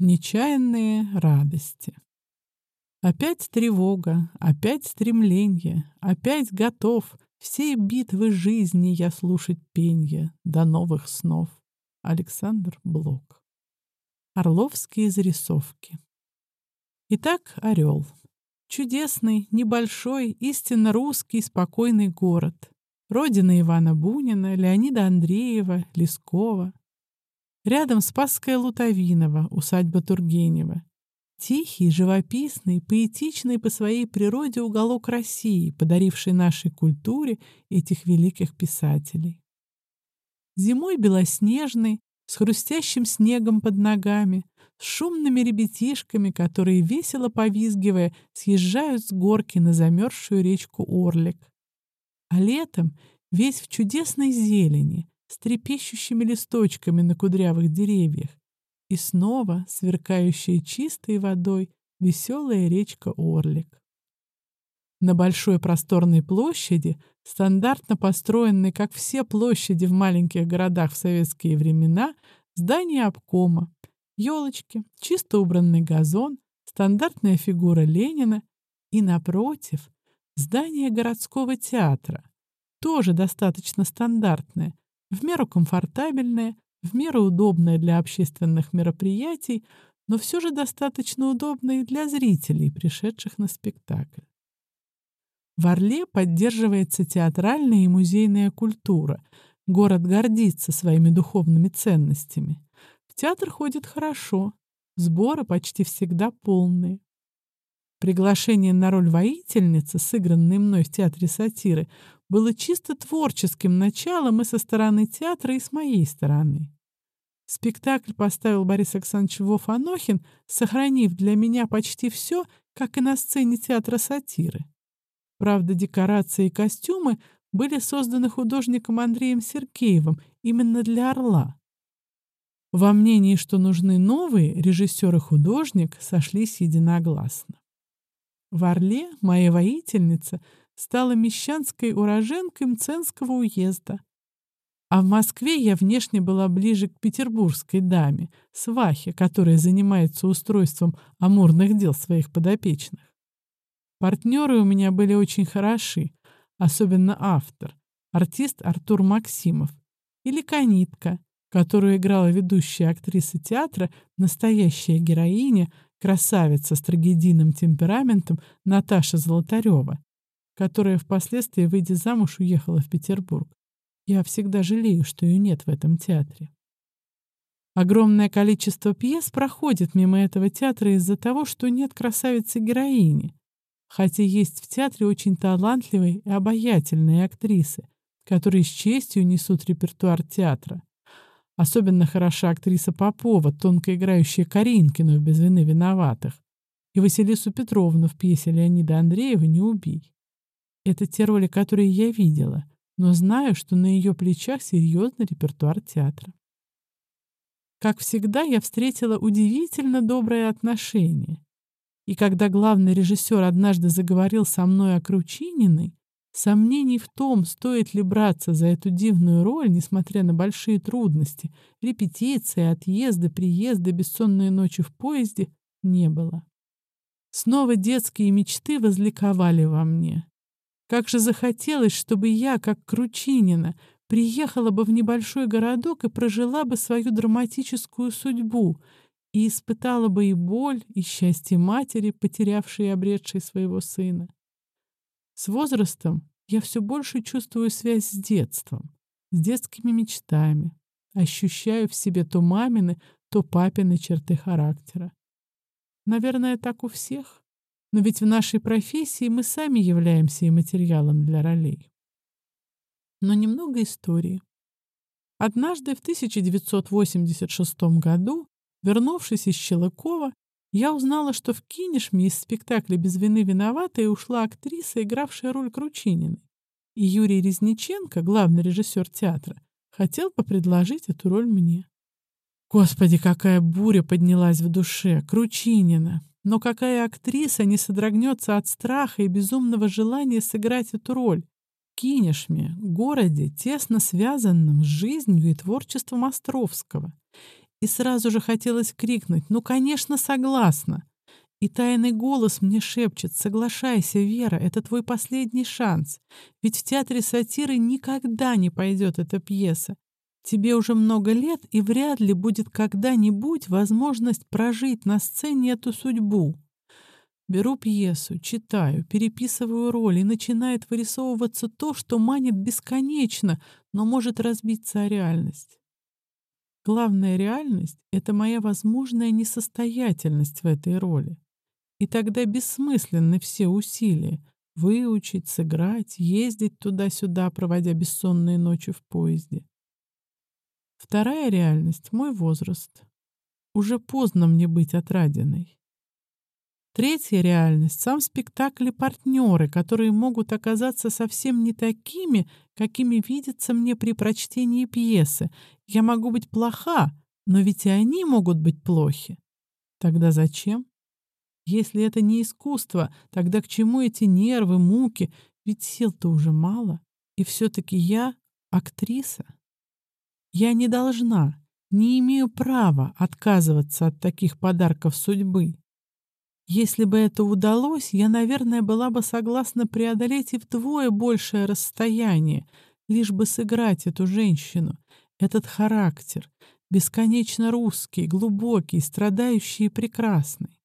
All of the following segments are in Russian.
Нечаянные радости. Опять тревога, опять стремление, опять готов всей битвы жизни я слушать пенье до новых снов. Александр Блок. Орловские зарисовки. Итак, Орел. Чудесный, небольшой, истинно русский, спокойный город. Родина Ивана Бунина, Леонида Андреева, Лескова. Рядом Спасская Лутовинова, усадьба Тургенева. Тихий, живописный, поэтичный по своей природе уголок России, подаривший нашей культуре этих великих писателей. Зимой белоснежный, с хрустящим снегом под ногами, с шумными ребятишками, которые, весело повизгивая, съезжают с горки на замерзшую речку Орлик. А летом весь в чудесной зелени, с трепещущими листочками на кудрявых деревьях, и снова сверкающая чистой водой веселая речка Орлик. На большой просторной площади, стандартно построенной, как все площади в маленьких городах в советские времена, здание обкома, елочки, чисто убранный газон, стандартная фигура Ленина и, напротив, здание городского театра, тоже достаточно стандартное, в меру комфортабельное, в меру удобное для общественных мероприятий, но все же достаточно удобное и для зрителей, пришедших на спектакль. В Орле поддерживается театральная и музейная культура. Город гордится своими духовными ценностями. В театр ходит хорошо, сборы почти всегда полные. Приглашение на роль воительницы, сыгранной мной в театре сатиры, было чисто творческим началом и со стороны театра, и с моей стороны. Спектакль поставил Борис Александрович Вов-Анохин, сохранив для меня почти все, как и на сцене театра сатиры. Правда, декорации и костюмы были созданы художником Андреем Сергеевым именно для «Орла». Во мнении, что нужны новые, режиссер и художник сошлись единогласно. В «Орле» моя воительница стала мещанской уроженкой Мценского уезда. А в Москве я внешне была ближе к петербургской даме, свахе, которая занимается устройством амурных дел своих подопечных. Партнеры у меня были очень хороши, особенно автор, артист Артур Максимов, или Канитка, которую играла ведущая актриса театра, настоящая героиня, красавица с трагедийным темпераментом Наташа Золотарева, которая впоследствии, выйдя замуж, уехала в Петербург. Я всегда жалею, что ее нет в этом театре. Огромное количество пьес проходит мимо этого театра из-за того, что нет красавицы-героини, хотя есть в театре очень талантливые и обаятельные актрисы, которые с честью несут репертуар театра. Особенно хороша актриса Попова, тонко играющая Каринкину в «Без вины виноватых», и Василису Петровну в пьесе Леонида Андреева «Не убий». Это те роли, которые я видела, но знаю, что на ее плечах серьезный репертуар театра. Как всегда, я встретила удивительно доброе отношение. И когда главный режиссер однажды заговорил со мной о Кручининой, сомнений в том, стоит ли браться за эту дивную роль, несмотря на большие трудности, репетиции, отъезды, приезды, бессонные ночи в поезде, не было. Снова детские мечты возликовали во мне. Как же захотелось, чтобы я, как Кручинина, приехала бы в небольшой городок и прожила бы свою драматическую судьбу, и испытала бы и боль, и счастье матери, потерявшей и обретшей своего сына. С возрастом я все больше чувствую связь с детством, с детскими мечтами, ощущаю в себе то мамины, то папины черты характера. Наверное, так у всех. Но ведь в нашей профессии мы сами являемся и материалом для ролей. Но немного истории. Однажды в 1986 году Вернувшись из Щелыкова, я узнала, что в Кинешме из спектакля «Без вины виноватая» ушла актриса, игравшая роль Кручининой. И Юрий Резниченко, главный режиссер театра, хотел попредложить эту роль мне. Господи, какая буря поднялась в душе! Кручинина! Но какая актриса не содрогнется от страха и безумного желания сыграть эту роль? В Кинешме, городе, тесно связанном с жизнью и творчеством Островского. И сразу же хотелось крикнуть «Ну, конечно, согласна!» И тайный голос мне шепчет «Соглашайся, Вера, это твой последний шанс. Ведь в театре сатиры никогда не пойдет эта пьеса. Тебе уже много лет, и вряд ли будет когда-нибудь возможность прожить на сцене эту судьбу». Беру пьесу, читаю, переписываю роли, и начинает вырисовываться то, что манит бесконечно, но может разбиться о реальность. Главная реальность — это моя возможная несостоятельность в этой роли. И тогда бессмысленны все усилия — выучить, сыграть, ездить туда-сюда, проводя бессонные ночи в поезде. Вторая реальность — мой возраст. Уже поздно мне быть отрадиной. Третья реальность — сам спектакль и партнеры, которые могут оказаться совсем не такими, какими видятся мне при прочтении пьесы. Я могу быть плоха, но ведь и они могут быть плохи. Тогда зачем? Если это не искусство, тогда к чему эти нервы, муки? Ведь сил-то уже мало. И все-таки я актриса. Я не должна, не имею права отказываться от таких подарков судьбы. Если бы это удалось, я, наверное, была бы согласна преодолеть и вдвое большее расстояние, лишь бы сыграть эту женщину, этот характер, бесконечно русский, глубокий, страдающий и прекрасный.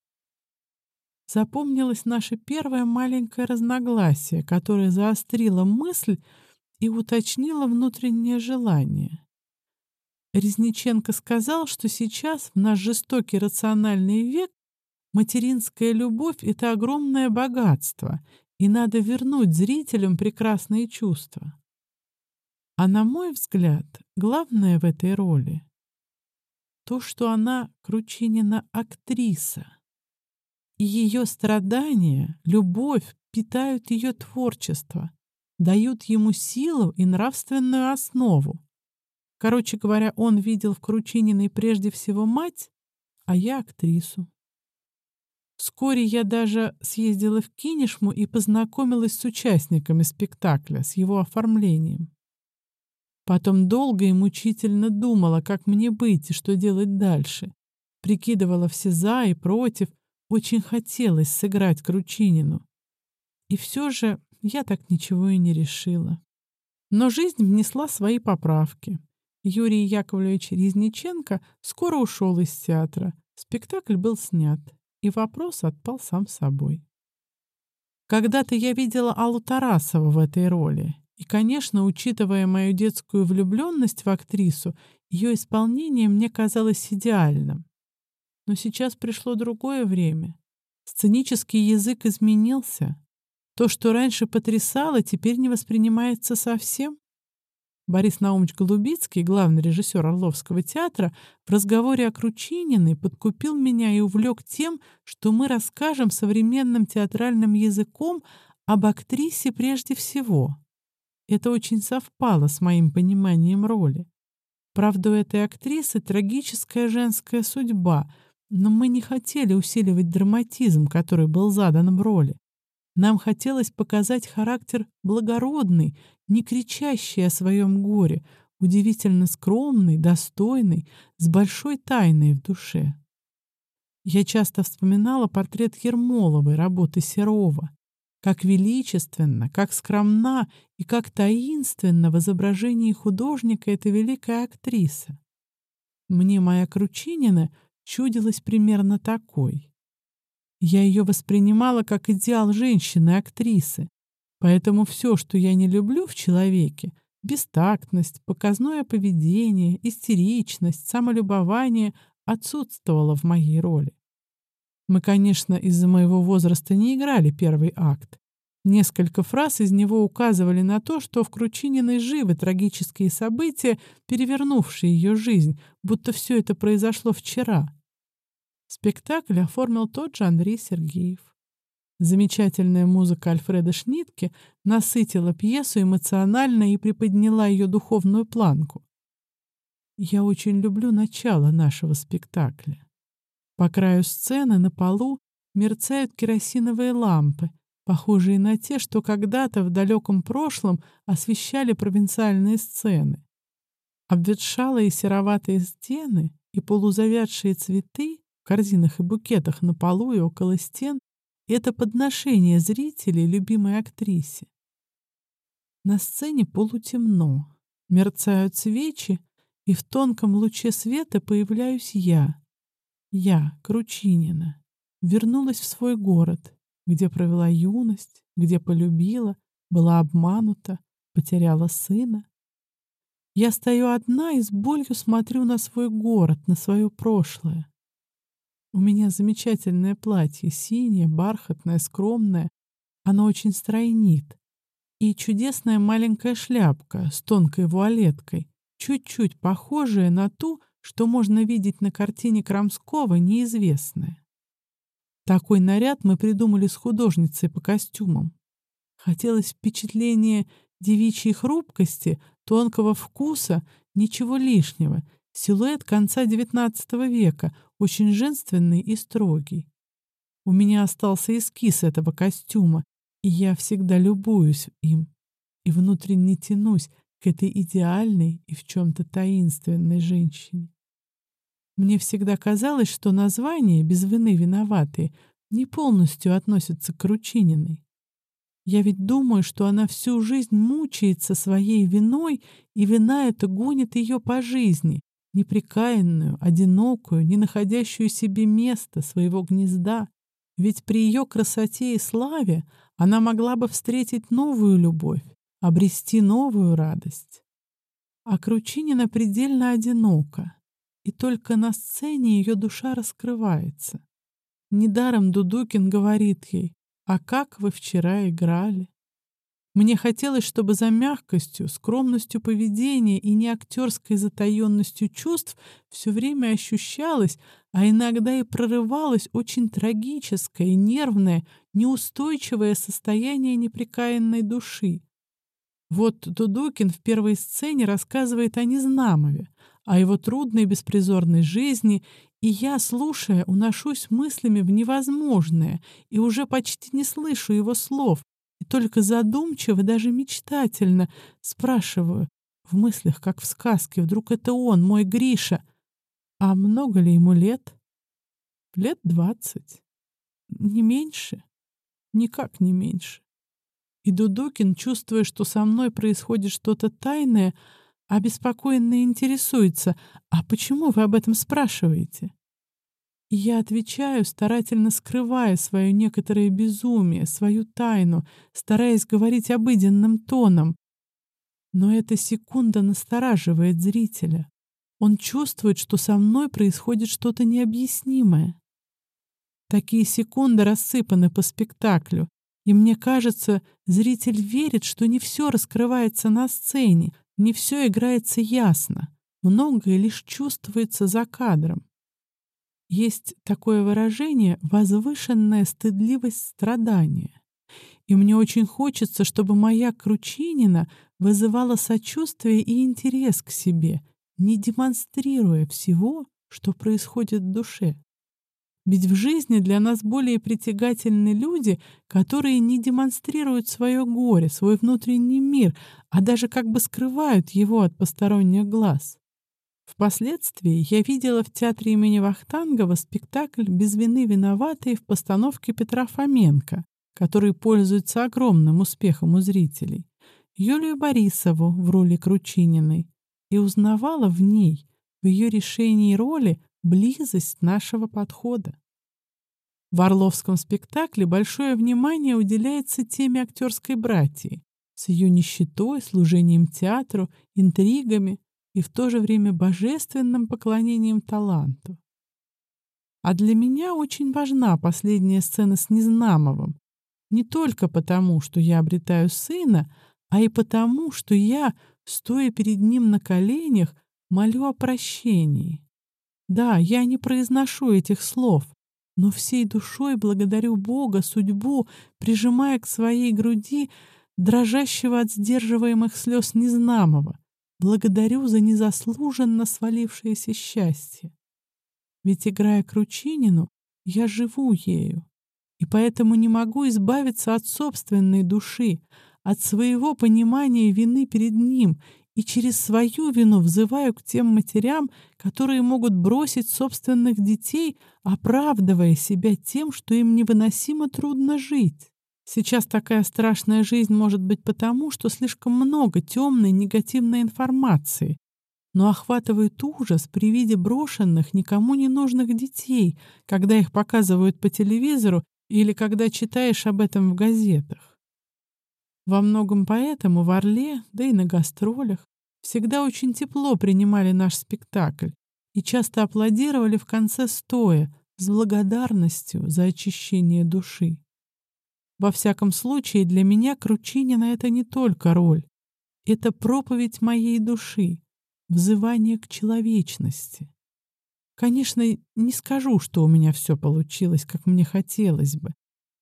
Запомнилось наше первое маленькое разногласие, которое заострило мысль и уточнило внутреннее желание. Резниченко сказал, что сейчас, в наш жестокий рациональный век, Материнская любовь — это огромное богатство, и надо вернуть зрителям прекрасные чувства. А на мой взгляд, главное в этой роли — то, что она, Кручинина, актриса. И ее страдания, любовь питают ее творчество, дают ему силу и нравственную основу. Короче говоря, он видел в Кручининой прежде всего мать, а я — актрису. Вскоре я даже съездила в Кинешму и познакомилась с участниками спектакля, с его оформлением. Потом долго и мучительно думала, как мне быть и что делать дальше. Прикидывала все «за» и «против». Очень хотелось сыграть Кручинину. И все же я так ничего и не решила. Но жизнь внесла свои поправки. Юрий Яковлевич Резниченко скоро ушел из театра. Спектакль был снят и вопрос отпал сам собой. Когда-то я видела Аллу Тарасову в этой роли, и, конечно, учитывая мою детскую влюбленность в актрису, ее исполнение мне казалось идеальным. Но сейчас пришло другое время. Сценический язык изменился. То, что раньше потрясало, теперь не воспринимается совсем. Борис Наумович Голубицкий, главный режиссер Орловского театра, в разговоре о Кручининой подкупил меня и увлек тем, что мы расскажем современным театральным языком об актрисе прежде всего. Это очень совпало с моим пониманием роли. Правда, у этой актрисы трагическая женская судьба, но мы не хотели усиливать драматизм, который был задан в роли. Нам хотелось показать характер благородный, не кричащий о своем горе, удивительно скромный, достойный, с большой тайной в душе. Я часто вспоминала портрет Ермоловой работы Серова. Как величественно, как скромна и как таинственно в изображении художника эта великая актриса. Мне моя Кручинина чудилась примерно такой. Я ее воспринимала как идеал женщины-актрисы. Поэтому все, что я не люблю в человеке, бестактность, показное поведение, истеричность, самолюбование отсутствовало в моей роли. Мы, конечно, из-за моего возраста не играли первый акт. Несколько фраз из него указывали на то, что в Кручининой живы трагические события, перевернувшие ее жизнь, будто все это произошло вчера. Спектакль оформил тот же Андрей Сергеев. Замечательная музыка Альфреда Шнитке насытила пьесу эмоционально и приподняла ее духовную планку. Я очень люблю начало нашего спектакля. По краю сцены на полу мерцают керосиновые лампы, похожие на те, что когда-то в далеком прошлом освещали провинциальные сцены. Обветшалые сероватые стены и полузавядшие цветы в корзинах и букетах на полу и около стен — это подношение зрителей любимой актрисе. На сцене полутемно, мерцают свечи, и в тонком луче света появляюсь я. Я, Кручинина, вернулась в свой город, где провела юность, где полюбила, была обманута, потеряла сына. Я стою одна и с болью смотрю на свой город, на свое прошлое. У меня замечательное платье, синее, бархатное, скромное. Оно очень стройнит. И чудесная маленькая шляпка с тонкой вуалеткой, чуть-чуть похожая на ту, что можно видеть на картине Крамского, неизвестная. Такой наряд мы придумали с художницей по костюмам. Хотелось впечатление девичьей хрупкости, тонкого вкуса, ничего лишнего. Силуэт конца XIX века, очень женственный и строгий. У меня остался эскиз этого костюма, и я всегда любуюсь им и внутренне тянусь к этой идеальной и в чем-то таинственной женщине. Мне всегда казалось, что название «Без вины виноватые» не полностью относится к Ручининой. Я ведь думаю, что она всю жизнь мучается своей виной, и вина эта гонит ее по жизни, неприкаянную, одинокую, не находящую себе места, своего гнезда. Ведь при ее красоте и славе она могла бы встретить новую любовь, обрести новую радость. А Кручинина предельно одинока, и только на сцене ее душа раскрывается. Недаром Дудукин говорит ей, «А как вы вчера играли?» Мне хотелось, чтобы за мягкостью, скромностью поведения и не актерской затаенностью чувств все время ощущалось, а иногда и прорывалось очень трагическое, нервное, неустойчивое состояние неприкаянной души. Вот Дудукин в первой сцене рассказывает о Незнамове, о его трудной беспризорной жизни и я, слушая, уношусь мыслями в невозможное и уже почти не слышу его слов, и только задумчиво, даже мечтательно спрашиваю, в мыслях, как в сказке, вдруг это он, мой Гриша. А много ли ему лет? Лет двадцать. Не меньше? Никак не меньше. И Дудукин, чувствуя, что со мной происходит что-то тайное, обеспокоенно интересуется, «А почему вы об этом спрашиваете?» Я отвечаю, старательно скрывая свое некоторое безумие, свою тайну, стараясь говорить обыденным тоном. Но эта секунда настораживает зрителя. Он чувствует, что со мной происходит что-то необъяснимое. Такие секунды рассыпаны по спектаклю, и мне кажется, зритель верит, что не все раскрывается на сцене, не все играется ясно, многое лишь чувствуется за кадром. Есть такое выражение «возвышенная стыдливость страдания». И мне очень хочется, чтобы моя Кручинина вызывала сочувствие и интерес к себе, не демонстрируя всего, что происходит в душе. Ведь в жизни для нас более притягательны люди, которые не демонстрируют свое горе, свой внутренний мир, а даже как бы скрывают его от посторонних глаз. Впоследствии я видела в театре имени Вахтангова спектакль «Без вины виноватые» в постановке Петра Фоменко, который пользуется огромным успехом у зрителей, Юлию Борисову в роли Кручининой, и узнавала в ней, в ее решении роли, близость нашего подхода. В Орловском спектакле большое внимание уделяется теме актерской братьи с ее нищетой, служением театру, интригами и в то же время божественным поклонением таланту. А для меня очень важна последняя сцена с Незнамовым, не только потому, что я обретаю сына, а и потому, что я, стоя перед ним на коленях, молю о прощении. Да, я не произношу этих слов, но всей душой благодарю Бога, судьбу, прижимая к своей груди дрожащего от сдерживаемых слез Незнамого. Благодарю за незаслуженно свалившееся счастье. Ведь, играя Кручинину, я живу ею, и поэтому не могу избавиться от собственной души, от своего понимания вины перед ним и через свою вину взываю к тем матерям, которые могут бросить собственных детей, оправдывая себя тем, что им невыносимо трудно жить. Сейчас такая страшная жизнь может быть потому, что слишком много темной негативной информации, но охватывает ужас при виде брошенных, никому не нужных детей, когда их показывают по телевизору или когда читаешь об этом в газетах. Во многом поэтому в Орле, да и на гастролях, всегда очень тепло принимали наш спектакль и часто аплодировали в конце стоя с благодарностью за очищение души. Во всяком случае, для меня Кручинина — это не только роль. Это проповедь моей души, взывание к человечности. Конечно, не скажу, что у меня все получилось, как мне хотелось бы,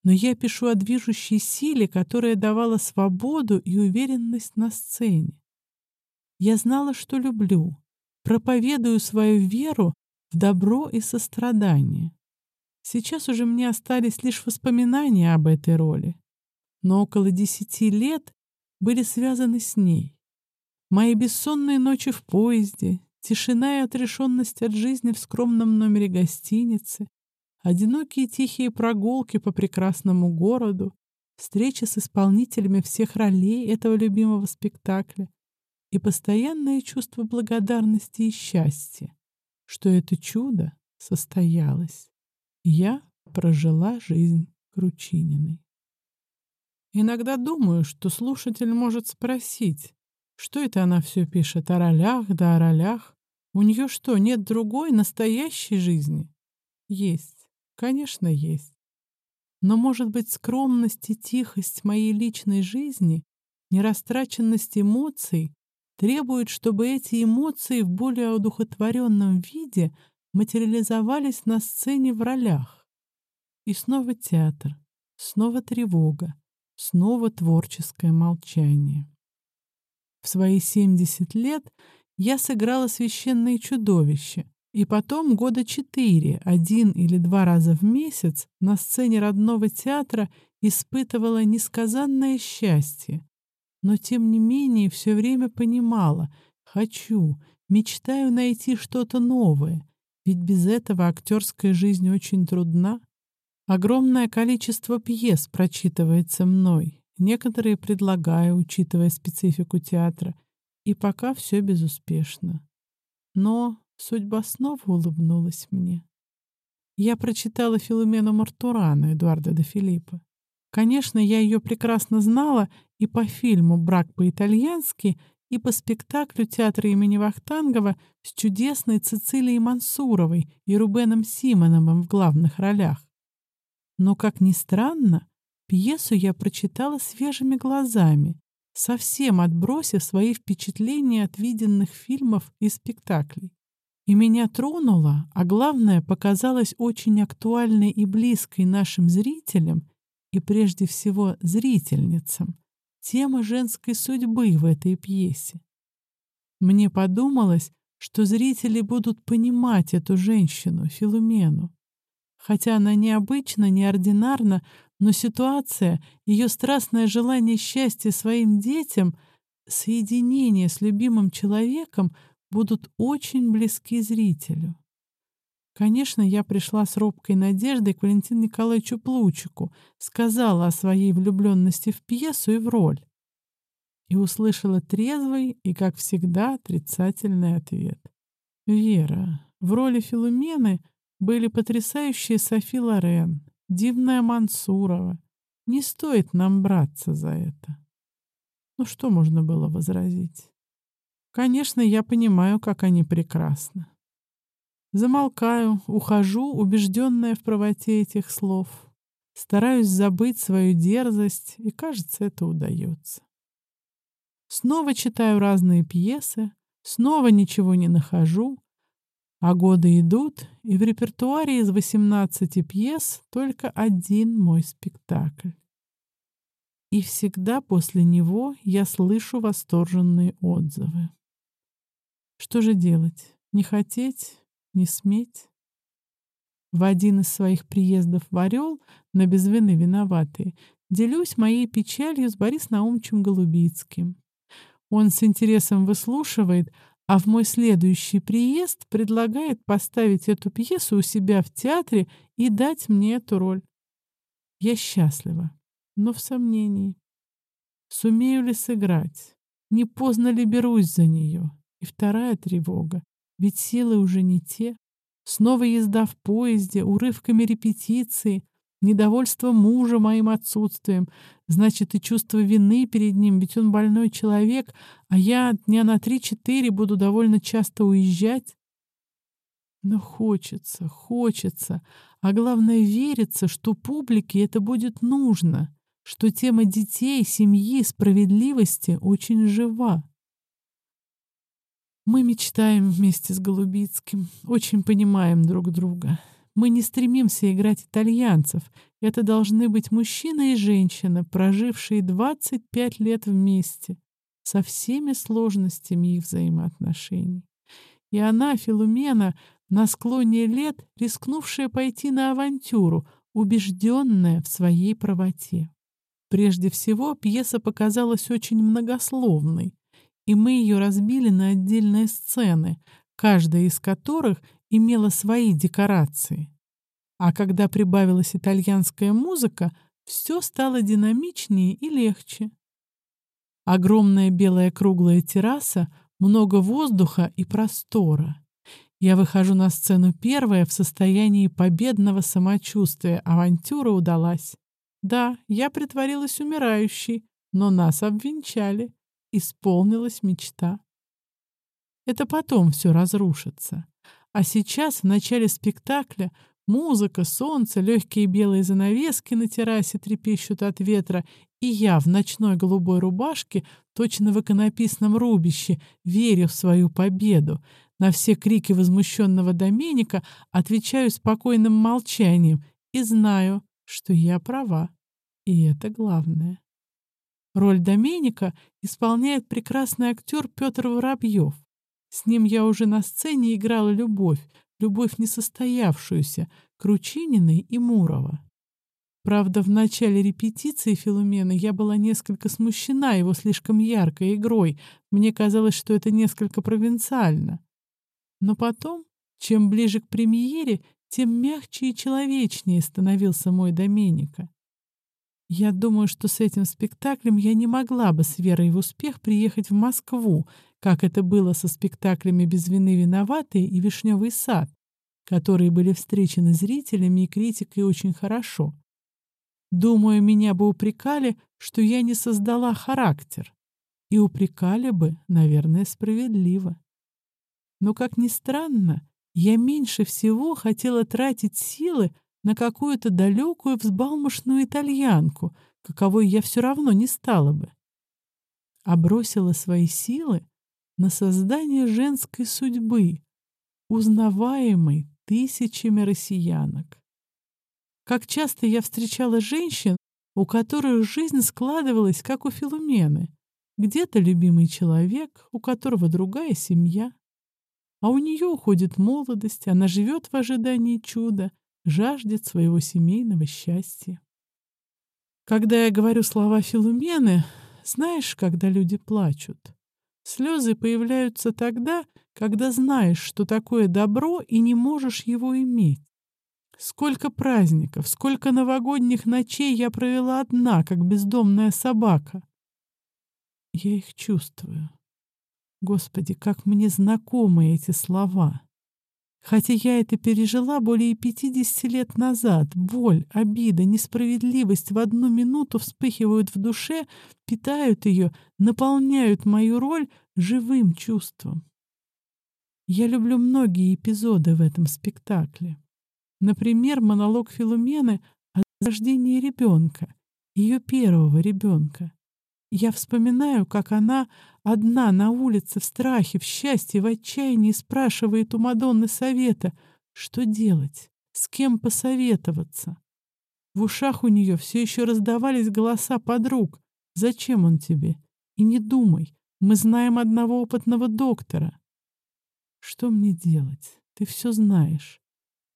но я пишу о движущей силе, которая давала свободу и уверенность на сцене. Я знала, что люблю, проповедую свою веру в добро и сострадание. Сейчас уже мне остались лишь воспоминания об этой роли, но около десяти лет были связаны с ней. Мои бессонные ночи в поезде, тишина и отрешенность от жизни в скромном номере гостиницы, одинокие тихие прогулки по прекрасному городу, встречи с исполнителями всех ролей этого любимого спектакля, и постоянное чувство благодарности и счастья, что это чудо состоялось. Я прожила жизнь Кручининой. Иногда думаю, что слушатель может спросить, что это она все пишет о ролях да о ролях. У нее что, нет другой, настоящей жизни? Есть, конечно, есть. Но, может быть, скромность и тихость моей личной жизни, нерастраченность эмоций требует, чтобы эти эмоции в более одухотворенном виде материализовались на сцене в ролях. И снова театр, снова тревога, снова творческое молчание. В свои 70 лет я сыграла священное чудовище, и потом года четыре, один или два раза в месяц на сцене родного театра испытывала несказанное счастье, но тем не менее все время понимала, хочу, мечтаю найти что-то новое, ведь без этого актерская жизнь очень трудна. Огромное количество пьес прочитывается мной, некоторые предлагаю, учитывая специфику театра, и пока все безуспешно. Но судьба снова улыбнулась мне. Я прочитала Филумену Мартурана Эдуарда де Филиппа. Конечно, я ее прекрасно знала и по фильму «Брак по-итальянски», и по спектаклю театра имени Вахтангова с чудесной Цицилией Мансуровой и Рубеном Симоновым в главных ролях. Но, как ни странно, пьесу я прочитала свежими глазами, совсем отбросив свои впечатления от виденных фильмов и спектаклей. И меня тронуло, а главное, показалось очень актуальной и близкой нашим зрителям и прежде всего зрительницам, тема женской судьбы в этой пьесе. Мне подумалось, что зрители будут понимать эту женщину, Филумену. Хотя она необычна, неординарна, но ситуация, ее страстное желание счастья своим детям, соединение с любимым человеком будут очень близки зрителю. Конечно, я пришла с робкой надеждой к Валентину Николаевичу Плучику, сказала о своей влюбленности в пьесу и в роль. И услышала трезвый и, как всегда, отрицательный ответ. «Вера, в роли Филумены были потрясающие Софи Лорен, дивная Мансурова. Не стоит нам браться за это». Ну что можно было возразить? Конечно, я понимаю, как они прекрасны. Замолкаю, ухожу, убежденная в правоте этих слов. Стараюсь забыть свою дерзость, и, кажется, это удается. Снова читаю разные пьесы, снова ничего не нахожу, а годы идут, и в репертуаре из 18 пьес только один мой спектакль. И всегда после него я слышу восторженные отзывы. Что же делать? Не хотеть? Не сметь. В один из своих приездов в Орел, на безвины виноватые, делюсь моей печалью с Борисом Наумовичем Голубицким. Он с интересом выслушивает, а в мой следующий приезд предлагает поставить эту пьесу у себя в театре и дать мне эту роль. Я счастлива, но в сомнении. Сумею ли сыграть? Не поздно ли берусь за нее? И вторая тревога. Ведь силы уже не те. Снова езда в поезде, урывками репетиции, недовольство мужа моим отсутствием, значит и чувство вины перед ним, ведь он больной человек, а я дня на три-четыре буду довольно часто уезжать. Но хочется, хочется, а главное верится, что публике это будет нужно, что тема детей, семьи, справедливости очень жива. Мы мечтаем вместе с Голубицким, очень понимаем друг друга. Мы не стремимся играть итальянцев. Это должны быть мужчина и женщина, прожившие 25 лет вместе, со всеми сложностями их взаимоотношений. И она, Филумена, на склоне лет, рискнувшая пойти на авантюру, убежденная в своей правоте. Прежде всего, пьеса показалась очень многословной, и мы ее разбили на отдельные сцены, каждая из которых имела свои декорации. А когда прибавилась итальянская музыка, все стало динамичнее и легче. Огромная белая круглая терраса, много воздуха и простора. Я выхожу на сцену первая в состоянии победного самочувствия. Авантюра удалась. Да, я притворилась умирающей, но нас обвенчали исполнилась мечта. Это потом все разрушится. А сейчас, в начале спектакля, музыка, солнце, легкие белые занавески на террасе трепещут от ветра, и я в ночной голубой рубашке, точно в иконописном рубище, верю в свою победу. На все крики возмущенного Доменика отвечаю спокойным молчанием и знаю, что я права. И это главное. Роль Доменика исполняет прекрасный актер Петр Воробьев. С ним я уже на сцене играла любовь, любовь несостоявшуюся, Кручининой и Мурова. Правда, в начале репетиции Филумена я была несколько смущена его слишком яркой игрой. Мне казалось, что это несколько провинциально. Но потом, чем ближе к премьере, тем мягче и человечнее становился мой Доменика. Я думаю, что с этим спектаклем я не могла бы с верой в успех приехать в Москву, как это было со спектаклями «Без вины виноватые» и «Вишневый сад», которые были встречены зрителями и критикой очень хорошо. Думаю, меня бы упрекали, что я не создала характер. И упрекали бы, наверное, справедливо. Но, как ни странно, я меньше всего хотела тратить силы на какую-то далекую взбалмошную итальянку, каковой я все равно не стала бы. А бросила свои силы на создание женской судьбы, узнаваемой тысячами россиянок. Как часто я встречала женщин, у которых жизнь складывалась, как у Филумены. Где-то любимый человек, у которого другая семья. А у нее уходит молодость, она живет в ожидании чуда, жаждет своего семейного счастья. Когда я говорю слова Филумены, знаешь, когда люди плачут? Слезы появляются тогда, когда знаешь, что такое добро, и не можешь его иметь. Сколько праздников, сколько новогодних ночей я провела одна, как бездомная собака. Я их чувствую. Господи, как мне знакомы эти слова. Хотя я это пережила более 50 лет назад, боль, обида, несправедливость в одну минуту вспыхивают в душе, питают ее, наполняют мою роль живым чувством. Я люблю многие эпизоды в этом спектакле. Например, монолог Филумены о рождении ребенка, ее первого ребенка. Я вспоминаю, как она одна на улице в страхе, в счастье, в отчаянии спрашивает у Мадонны совета, что делать, с кем посоветоваться. В ушах у нее все еще раздавались голоса подруг. «Зачем он тебе? И не думай, мы знаем одного опытного доктора». «Что мне делать? Ты все знаешь.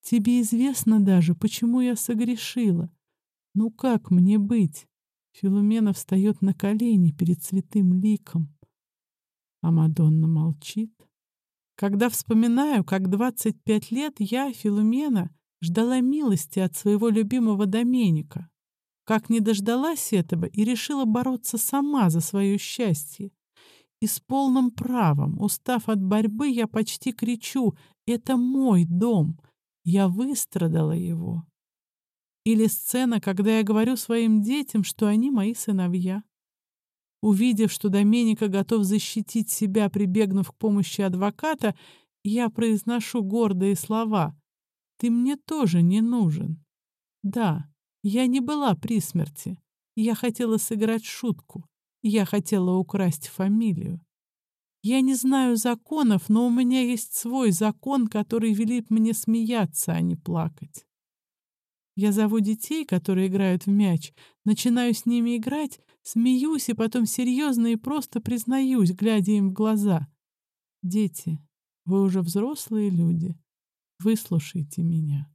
Тебе известно даже, почему я согрешила. Ну как мне быть?» Филумена встает на колени перед святым ликом. А Мадонна молчит. Когда вспоминаю, как 25 лет я, Филумена, ждала милости от своего любимого Доменика, как не дождалась этого и решила бороться сама за свое счастье. И с полным правом, устав от борьбы, я почти кричу «Это мой дом! Я выстрадала его!» Или сцена, когда я говорю своим детям, что они мои сыновья. Увидев, что Доменика готов защитить себя, прибегнув к помощи адвоката, я произношу гордые слова. «Ты мне тоже не нужен». Да, я не была при смерти. Я хотела сыграть шутку. Я хотела украсть фамилию. Я не знаю законов, но у меня есть свой закон, который велит мне смеяться, а не плакать. Я зову детей, которые играют в мяч, начинаю с ними играть, смеюсь и потом серьезно и просто признаюсь, глядя им в глаза. Дети, вы уже взрослые люди. Выслушайте меня.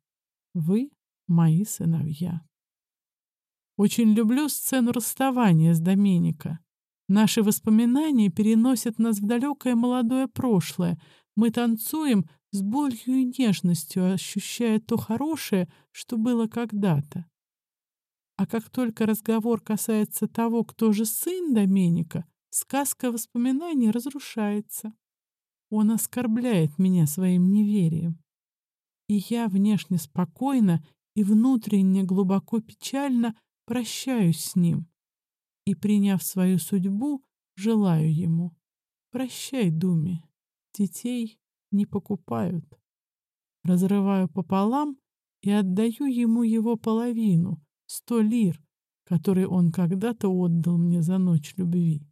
Вы мои сыновья. Очень люблю сцену расставания с Доменика. Наши воспоминания переносят нас в далекое молодое прошлое. Мы танцуем с болью и нежностью, ощущая то хорошее, что было когда-то. А как только разговор касается того, кто же сын Доменика, сказка воспоминаний разрушается. Он оскорбляет меня своим неверием. И я внешне спокойно и внутренне глубоко печально прощаюсь с ним и, приняв свою судьбу, желаю ему. Прощай, Думи, детей не покупают. Разрываю пополам и отдаю ему его половину, сто лир, которые он когда-то отдал мне за ночь любви.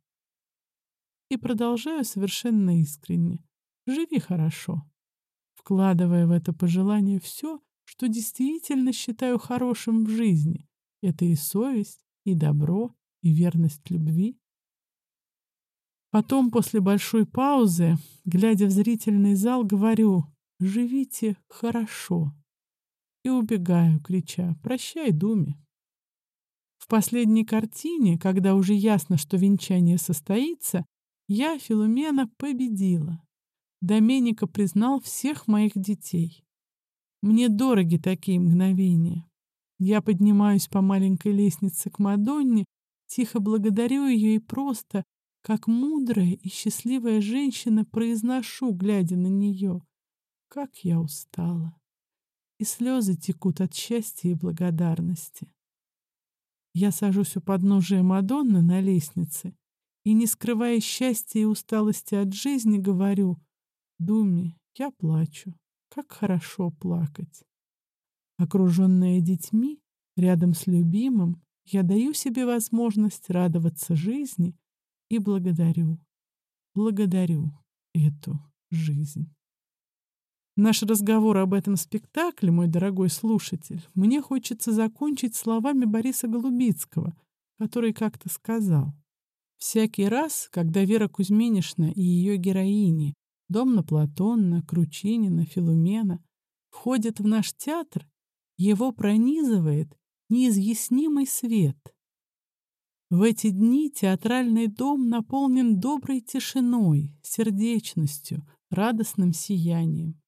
И продолжаю совершенно искренне. Живи хорошо, вкладывая в это пожелание все, что действительно считаю хорошим в жизни, это и совесть, и добро, и верность любви. Потом, после большой паузы, глядя в зрительный зал, говорю «Живите хорошо» и убегаю, крича «Прощай, Думе». В последней картине, когда уже ясно, что венчание состоится, я, Филумена, победила. Доменика признал всех моих детей. Мне дороги такие мгновения. Я поднимаюсь по маленькой лестнице к Мадонне, тихо благодарю ее и просто, как мудрая и счастливая женщина, произношу, глядя на нее. Как я устала. И слезы текут от счастья и благодарности. Я сажусь у подножия Мадонны на лестнице и, не скрывая счастья и усталости от жизни, говорю, «Думи, я плачу. Как хорошо плакать». Окруженная детьми, рядом с любимым, я даю себе возможность радоваться жизни и благодарю, благодарю эту жизнь. Наш разговор об этом спектакле, мой дорогой слушатель, мне хочется закончить словами Бориса Голубицкого, который как-то сказал. Всякий раз, когда Вера Кузьминишна и ее героини Домна Платонна, Кручинина, Филумена входят в наш театр его пронизывает неизъяснимый свет. В эти дни театральный дом наполнен доброй тишиной, сердечностью, радостным сиянием.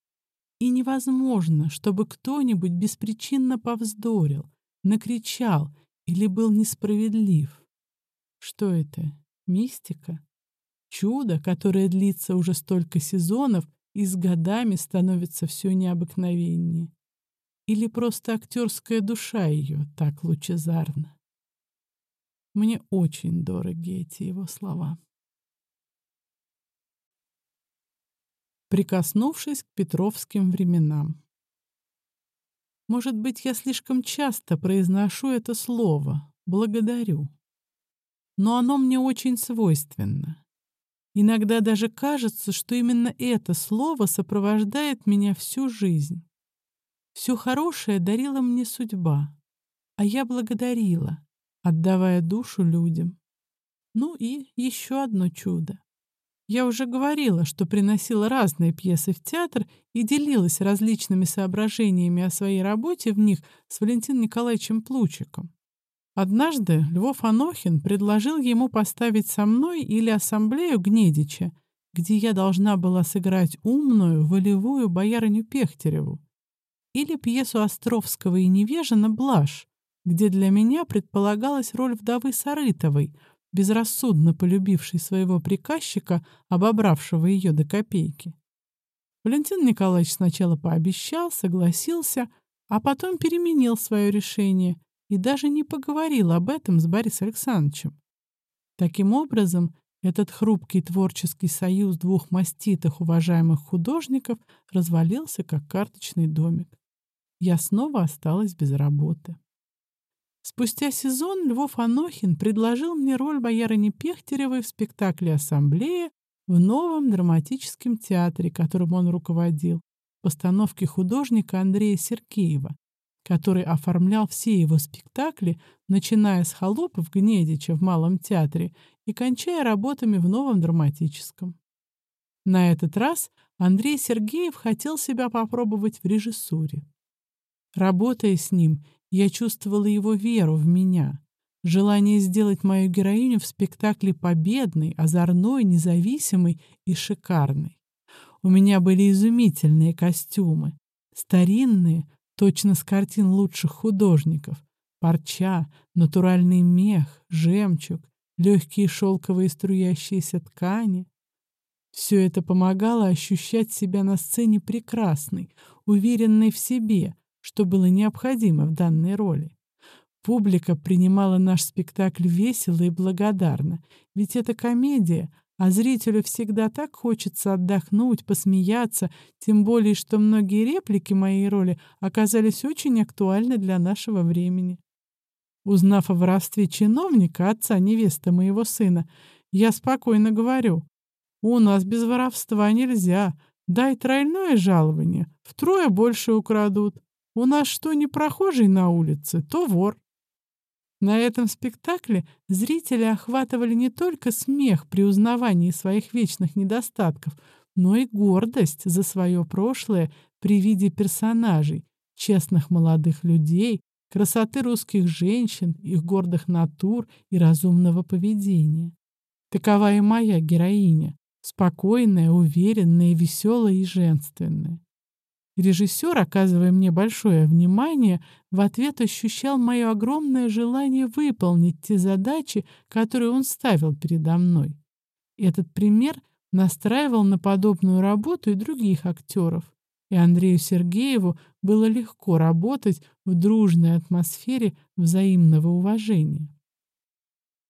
И невозможно, чтобы кто-нибудь беспричинно повздорил, накричал или был несправедлив. Что это? Мистика? Чудо, которое длится уже столько сезонов и с годами становится все необыкновеннее. Или просто актерская душа ее так лучезарна? Мне очень дороги эти его слова. Прикоснувшись к петровским временам. Может быть, я слишком часто произношу это слово «благодарю». Но оно мне очень свойственно. Иногда даже кажется, что именно это слово сопровождает меня всю жизнь. Все хорошее дарила мне судьба, а я благодарила, отдавая душу людям. Ну и еще одно чудо. Я уже говорила, что приносила разные пьесы в театр и делилась различными соображениями о своей работе в них с Валентином Николаевичем Плучиком. Однажды Львов Анохин предложил ему поставить со мной или ассамблею Гнедича, где я должна была сыграть умную, волевую боярыню Пехтереву, или пьесу Островского и Невежина «Блажь», где для меня предполагалась роль вдовы Сарытовой, безрассудно полюбившей своего приказчика, обобравшего ее до копейки. Валентин Николаевич сначала пообещал, согласился, а потом переменил свое решение и даже не поговорил об этом с Борисом Александровичем. Таким образом, этот хрупкий творческий союз двух маститых уважаемых художников развалился, как карточный домик. Я снова осталась без работы. Спустя сезон Львов Анохин предложил мне роль боярыни Пехтеревой в спектакле «Ассамблея» в новом драматическом театре, которым он руководил, постановке художника Андрея Сергеева, который оформлял все его спектакли, начиная с «Холопов» Гнедича в Малом театре и кончая работами в новом драматическом. На этот раз Андрей Сергеев хотел себя попробовать в режиссуре. Работая с ним, я чувствовала его веру в меня, желание сделать мою героиню в спектакле победной, озорной, независимой и шикарной. У меня были изумительные костюмы, старинные, точно с картин лучших художников. Парча, натуральный мех, жемчуг, легкие шелковые струящиеся ткани. Все это помогало ощущать себя на сцене прекрасной, уверенной в себе, что было необходимо в данной роли. Публика принимала наш спектакль весело и благодарно, ведь это комедия, а зрителю всегда так хочется отдохнуть, посмеяться, тем более, что многие реплики моей роли оказались очень актуальны для нашего времени. Узнав о воровстве чиновника, отца невесты моего сына, я спокойно говорю, «У нас без воровства нельзя. Дай тройное жалование, втрое больше украдут. У нас что не прохожий на улице, то вор». На этом спектакле зрители охватывали не только смех при узнавании своих вечных недостатков, но и гордость за свое прошлое при виде персонажей, честных молодых людей, красоты русских женщин, их гордых натур и разумного поведения. Такова и моя героиня, спокойная, уверенная, веселая и женственная. Режиссер, оказывая мне большое внимание, в ответ ощущал мое огромное желание выполнить те задачи, которые он ставил передо мной. Этот пример настраивал на подобную работу и других актеров. И Андрею Сергееву было легко работать в дружной атмосфере взаимного уважения.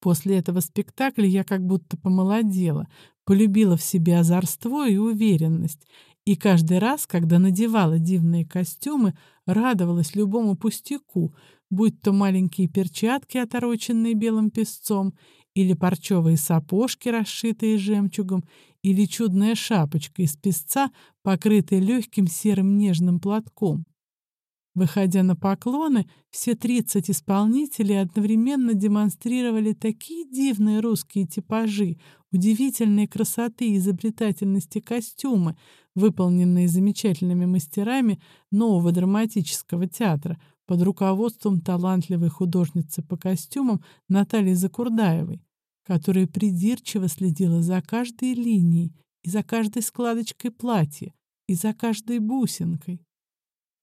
После этого спектакля я как будто помолодела, полюбила в себе озорство и уверенность, и каждый раз, когда надевала дивные костюмы, радовалась любому пустяку, будь то маленькие перчатки, отороченные белым песцом, или парчевые сапожки, расшитые жемчугом, или чудная шапочка из песца, покрытая легким серым нежным платком. Выходя на поклоны, все 30 исполнителей одновременно демонстрировали такие дивные русские типажи, удивительной красоты и изобретательности костюмы, выполненные замечательными мастерами нового драматического театра под руководством талантливой художницы по костюмам Натальи Закурдаевой, которая придирчиво следила за каждой линией и за каждой складочкой платья, и за каждой бусинкой.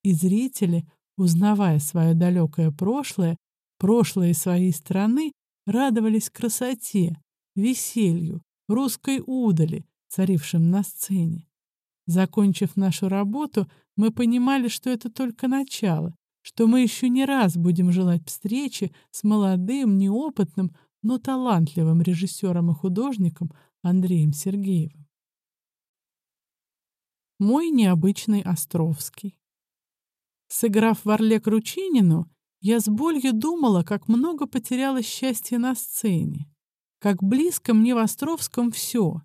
И зрители, узнавая свое далекое прошлое, прошлое своей страны, радовались красоте, веселью, русской удали, царившим на сцене. Закончив нашу работу, мы понимали, что это только начало, что мы еще не раз будем желать встречи с молодым, неопытным, но талантливым режиссером и художником Андреем Сергеевым. Мой необычный Островский. Сыграв в Орле Кручинину, я с болью думала, как много потеряла счастья на сцене, как близко мне в Островском все,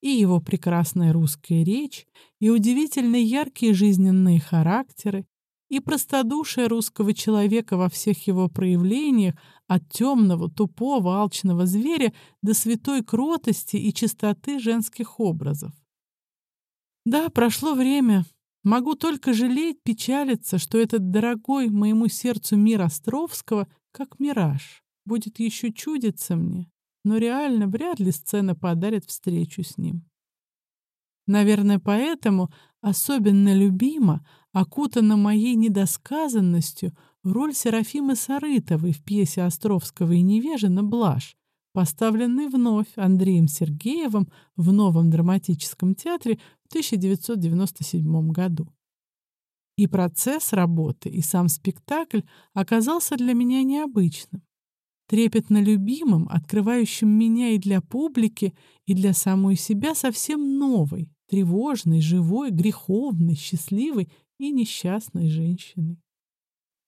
и его прекрасная русская речь, и удивительно яркие жизненные характеры, и простодушие русского человека во всех его проявлениях, от темного, тупого, алчного зверя до святой кротости и чистоты женских образов. Да, прошло время. Могу только жалеть, печалиться, что этот дорогой моему сердцу мир Островского, как мираж, будет еще чудиться мне, но реально вряд ли сцена подарит встречу с ним. Наверное, поэтому особенно любима, окутана моей недосказанностью, роль Серафимы Сарытовой в пьесе Островского и Невежина «Блажь», поставленной вновь Андреем Сергеевым в Новом драматическом театре в 1997 году. И процесс работы, и сам спектакль оказался для меня необычным. Трепетно любимым, открывающим меня и для публики, и для самой себя совсем новой, тревожной, живой, греховной, счастливой и несчастной женщиной.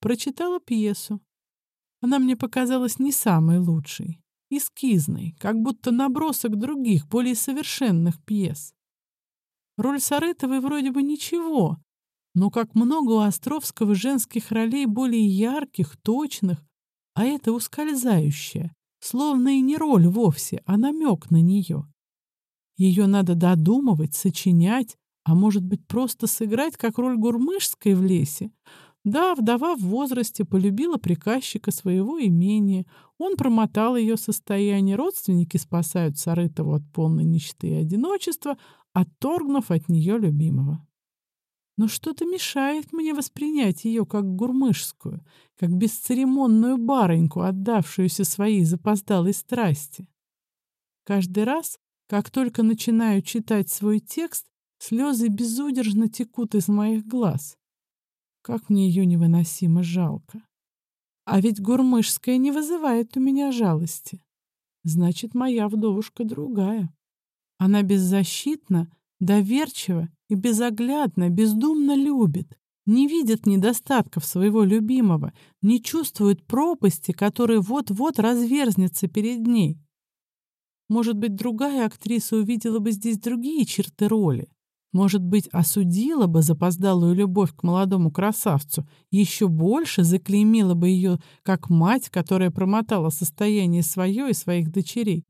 Прочитала пьесу. Она мне показалась не самой лучшей эскизной, как будто набросок других, более совершенных пьес. Роль Сарытовой вроде бы ничего, но как много у Островского женских ролей более ярких, точных, а это ускользающая, словно и не роль вовсе, а намек на нее. Ее надо додумывать, сочинять, а может быть просто сыграть как роль гурмышской в лесе, да, вдова в возрасте полюбила приказчика своего имения. Он промотал ее состояние. Родственники спасают Сарытову от полной нищеты и одиночества, отторгнув от нее любимого. Но что-то мешает мне воспринять ее как гурмышскую, как бесцеремонную барыньку, отдавшуюся своей запоздалой страсти. Каждый раз, как только начинаю читать свой текст, слезы безудержно текут из моих глаз. Как мне ее невыносимо жалко. А ведь Гурмышская не вызывает у меня жалости. Значит, моя вдовушка другая. Она беззащитна, доверчива и безоглядно, бездумно любит, не видит недостатков своего любимого, не чувствует пропасти, которая вот-вот разверзнется перед ней. Может быть, другая актриса увидела бы здесь другие черты роли, может быть, осудила бы запоздалую любовь к молодому красавцу, еще больше заклеймила бы ее как мать, которая промотала состояние свое и своих дочерей.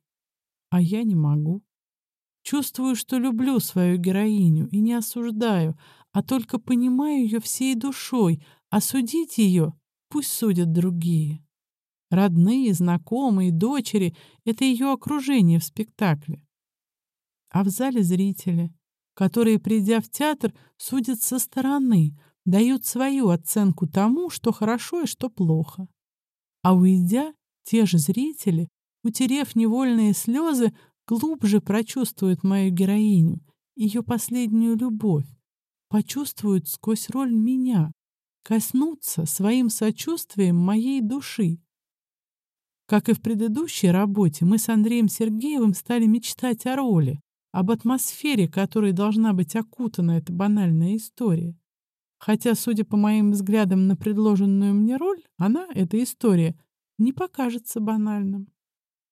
А я не могу. Чувствую, что люблю свою героиню и не осуждаю, а только понимаю ее всей душой, осудить ее пусть судят другие. Родные, знакомые, дочери — это ее окружение в спектакле. А в зале зрители — которые, придя в театр, судят со стороны, дают свою оценку тому, что хорошо и что плохо. А уйдя, те же зрители, утерев невольные слезы, глубже прочувствуют мою героиню, ее последнюю любовь, почувствуют сквозь роль меня, коснутся своим сочувствием моей души. Как и в предыдущей работе, мы с Андреем Сергеевым стали мечтать о роли, об атмосфере, которой должна быть окутана эта банальная история. Хотя, судя по моим взглядам на предложенную мне роль, она, эта история, не покажется банальным.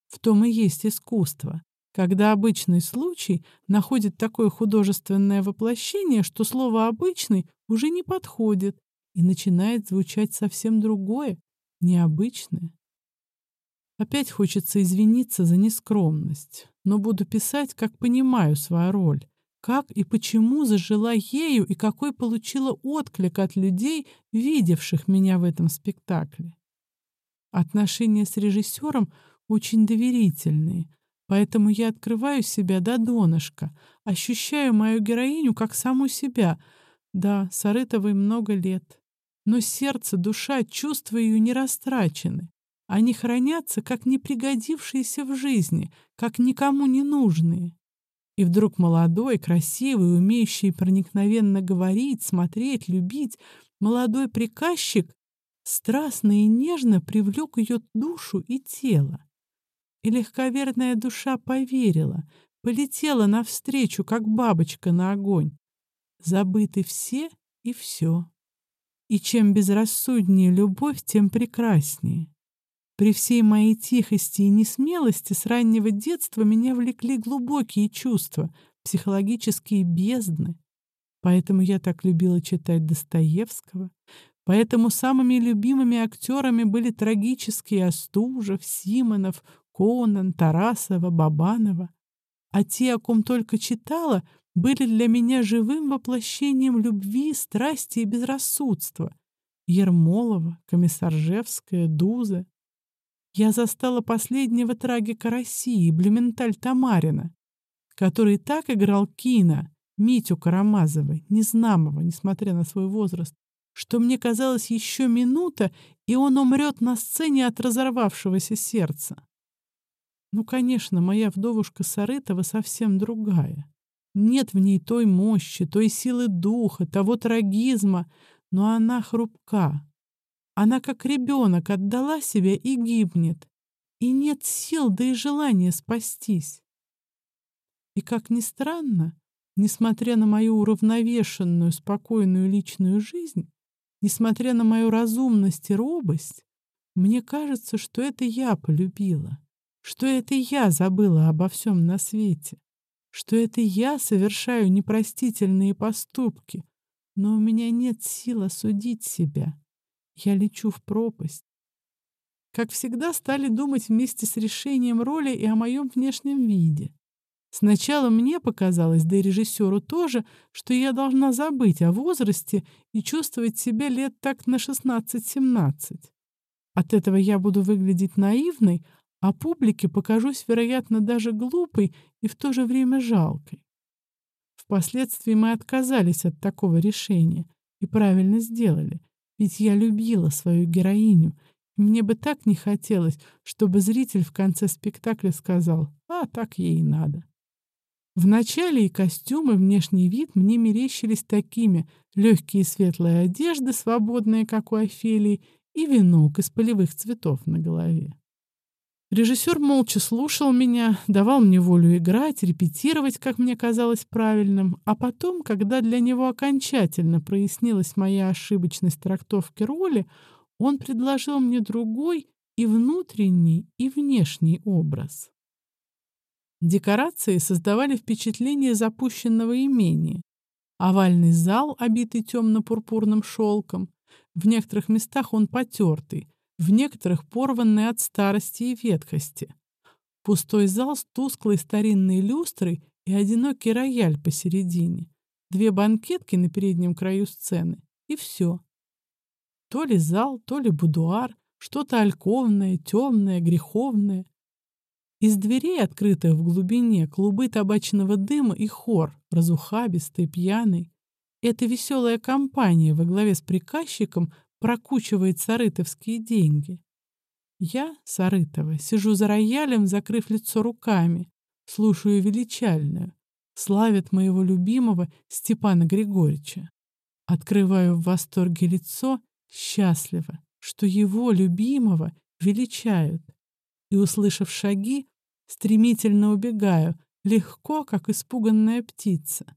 В том и есть искусство, когда обычный случай находит такое художественное воплощение, что слово «обычный» уже не подходит и начинает звучать совсем другое, необычное. Опять хочется извиниться за нескромность но буду писать, как понимаю свою роль, как и почему зажила ею и какой получила отклик от людей, видевших меня в этом спектакле. Отношения с режиссером очень доверительные, поэтому я открываю себя до донышка, ощущаю мою героиню как саму себя. Да, Сарытовой много лет, но сердце, душа, чувства ее не растрачены. Они хранятся, как не пригодившиеся в жизни, как никому не нужные. И вдруг молодой, красивый, умеющий проникновенно говорить, смотреть, любить, молодой приказчик страстно и нежно привлек ее душу и тело. И легковерная душа поверила, полетела навстречу, как бабочка на огонь. Забыты все и все. И чем безрассуднее любовь, тем прекраснее. При всей моей тихости и несмелости с раннего детства меня влекли глубокие чувства, психологические бездны. Поэтому я так любила читать Достоевского. Поэтому самыми любимыми актерами были трагические Остужев, Симонов, Конан, Тарасова, Бабанова. А те, о ком только читала, были для меня живым воплощением любви, страсти и безрассудства. Ермолова, Комиссаржевская, Дуза, я застала последнего трагика России, Блюменталь Тамарина, который так играл Кина, Митю Карамазова, незнамого, несмотря на свой возраст, что мне казалось еще минута, и он умрет на сцене от разорвавшегося сердца. Ну, конечно, моя вдовушка Сарытова совсем другая. Нет в ней той мощи, той силы духа, того трагизма, но она хрупка. Она, как ребенок, отдала себя и гибнет. И нет сил, да и желания спастись. И, как ни странно, несмотря на мою уравновешенную, спокойную личную жизнь, несмотря на мою разумность и робость, мне кажется, что это я полюбила, что это я забыла обо всем на свете что это я совершаю непростительные поступки, но у меня нет сил осудить себя. Я лечу в пропасть. Как всегда, стали думать вместе с решением роли и о моем внешнем виде. Сначала мне показалось, да и режиссеру тоже, что я должна забыть о возрасте и чувствовать себя лет так на 16-17. От этого я буду выглядеть наивной, а публике покажусь, вероятно, даже глупой и в то же время жалкой. Впоследствии мы отказались от такого решения и правильно сделали, ведь я любила свою героиню, мне бы так не хотелось, чтобы зритель в конце спектакля сказал «А, так ей и надо». Вначале и костюм, и внешний вид мне мерещились такими легкие светлые одежды, свободные, как у Офелии, и венок из полевых цветов на голове. Режиссер молча слушал меня, давал мне волю играть, репетировать, как мне казалось правильным, а потом, когда для него окончательно прояснилась моя ошибочность трактовки роли, он предложил мне другой и внутренний, и внешний образ. Декорации создавали впечатление запущенного имения. Овальный зал, обитый темно-пурпурным шелком, в некоторых местах он потертый, в некоторых порванные от старости и ветхости. Пустой зал с тусклой старинной люстрой и одинокий рояль посередине. Две банкетки на переднем краю сцены. И все. То ли зал, то ли будуар, что-то альковное, темное, греховное. Из дверей, открытых в глубине, клубы табачного дыма и хор, разухабистый, пьяный. Эта веселая компания во главе с приказчиком прокучивает сарытовские деньги. Я, Сарытова, сижу за роялем, закрыв лицо руками, слушаю величальную, славят моего любимого Степана Григорьевича. Открываю в восторге лицо, счастливо, что его любимого величают. И, услышав шаги, стремительно убегаю, легко, как испуганная птица.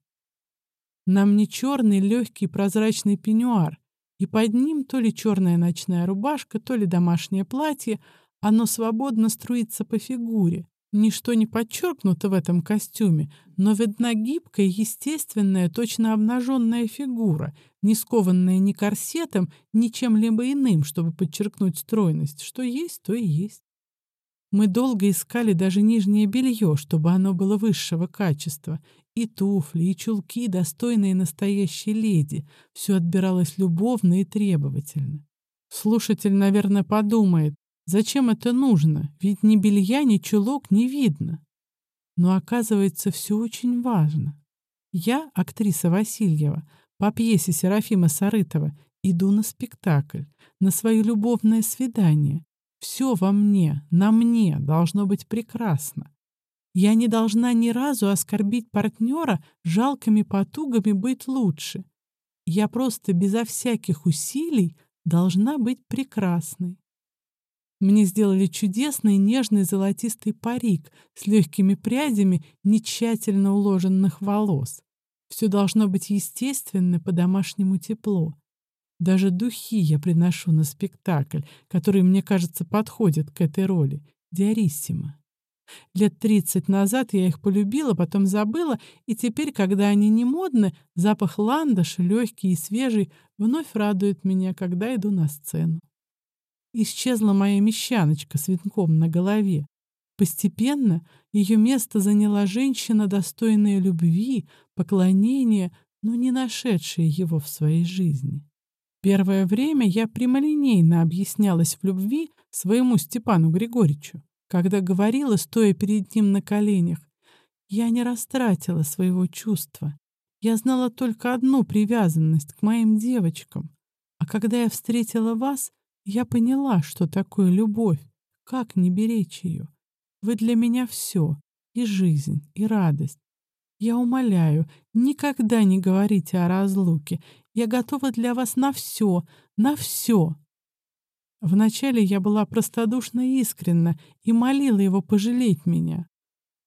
На мне черный легкий прозрачный пеньюар, и под ним то ли черная ночная рубашка, то ли домашнее платье, оно свободно струится по фигуре. Ничто не подчеркнуто в этом костюме, но видна гибкая, естественная, точно обнаженная фигура, не скованная ни корсетом, ни чем-либо иным, чтобы подчеркнуть стройность. Что есть, то и есть. Мы долго искали даже нижнее белье, чтобы оно было высшего качества, и туфли, и чулки, достойные настоящей леди. Все отбиралось любовно и требовательно. Слушатель, наверное, подумает, зачем это нужно, ведь ни белья, ни чулок не видно. Но оказывается, все очень важно. Я, актриса Васильева, по пьесе Серафима Сарытова, иду на спектакль, на свое любовное свидание. Все во мне, на мне должно быть прекрасно. Я не должна ни разу оскорбить партнера жалкими потугами быть лучше. Я просто безо всяких усилий должна быть прекрасной. Мне сделали чудесный нежный золотистый парик с легкими прядями нетщательно уложенных волос. Все должно быть естественно, по-домашнему тепло. Даже духи я приношу на спектакль, который, мне кажется, подходит к этой роли. Диариссима. Лет тридцать назад я их полюбила, потом забыла, и теперь, когда они не модны, запах ландыша, легкий и свежий, вновь радует меня, когда иду на сцену. Исчезла моя мещаночка с венком на голове. Постепенно ее место заняла женщина, достойная любви, поклонения, но не нашедшая его в своей жизни. Первое время я прямолинейно объяснялась в любви своему Степану Григорьевичу когда говорила, стоя перед ним на коленях, я не растратила своего чувства. Я знала только одну привязанность к моим девочкам. А когда я встретила вас, я поняла, что такое любовь, как не беречь ее. Вы для меня все, и жизнь, и радость. Я умоляю, никогда не говорите о разлуке. Я готова для вас на все, на все. Вначале я была простодушно искренна и молила его пожалеть меня.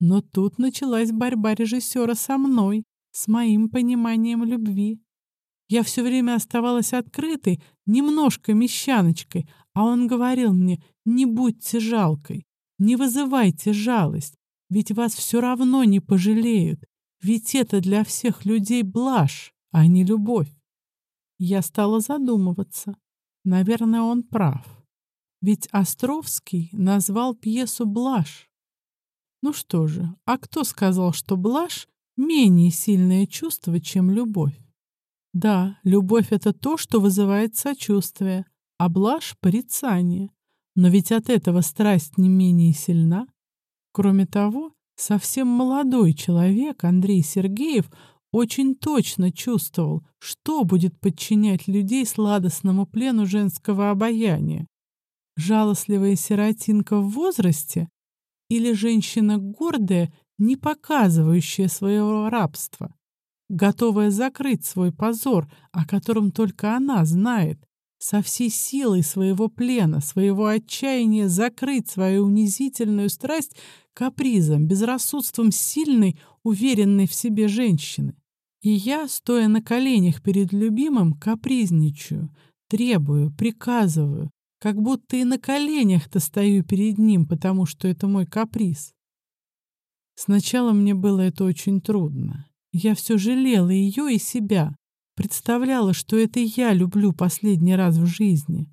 Но тут началась борьба режиссера со мной, с моим пониманием любви. Я все время оставалась открытой, немножко мещаночкой, а он говорил мне, не будьте жалкой, не вызывайте жалость, ведь вас все равно не пожалеют, ведь это для всех людей блажь, а не любовь. Я стала задумываться. Наверное, он прав. Ведь Островский назвал пьесу «Блажь». Ну что же, а кто сказал, что блажь — менее сильное чувство, чем любовь? Да, любовь — это то, что вызывает сочувствие, а блажь — порицание. Но ведь от этого страсть не менее сильна. Кроме того, совсем молодой человек, Андрей Сергеев, очень точно чувствовал, что будет подчинять людей сладостному плену женского обаяния. Жалостливая сиротинка в возрасте или женщина гордая, не показывающая своего рабства, готовая закрыть свой позор, о котором только она знает, со всей силой своего плена, своего отчаяния закрыть свою унизительную страсть капризом, безрассудством сильной, уверенной в себе женщины. И я, стоя на коленях перед любимым, капризничаю, требую, приказываю, как будто и на коленях-то стою перед ним, потому что это мой каприз. Сначала мне было это очень трудно. Я все жалела ее и себя, Представляла, что это я люблю последний раз в жизни.